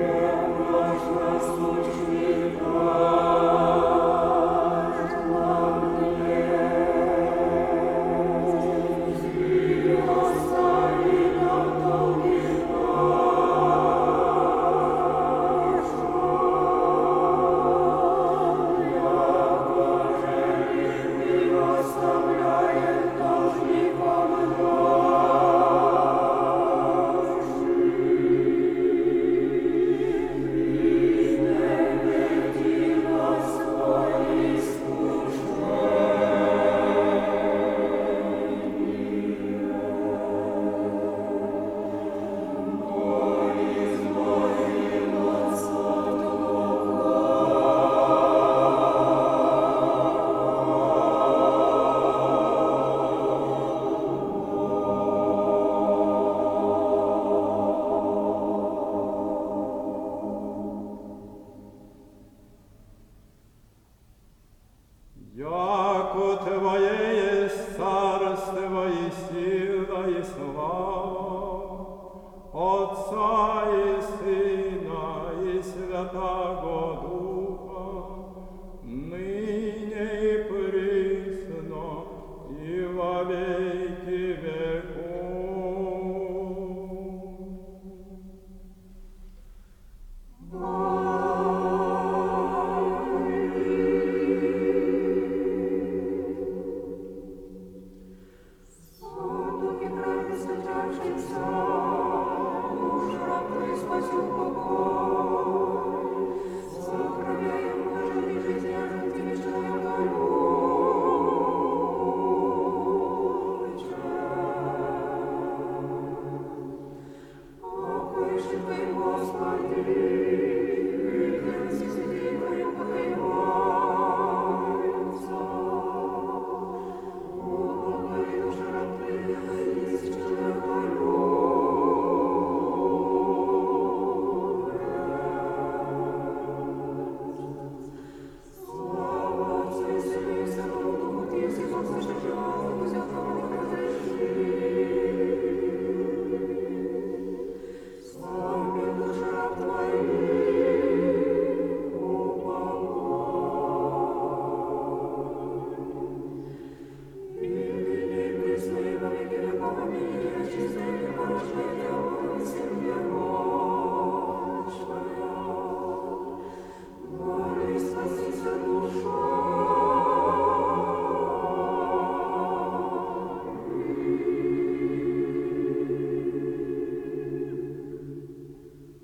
Deus nostro Твое есть царство и сила и Отца и Сына,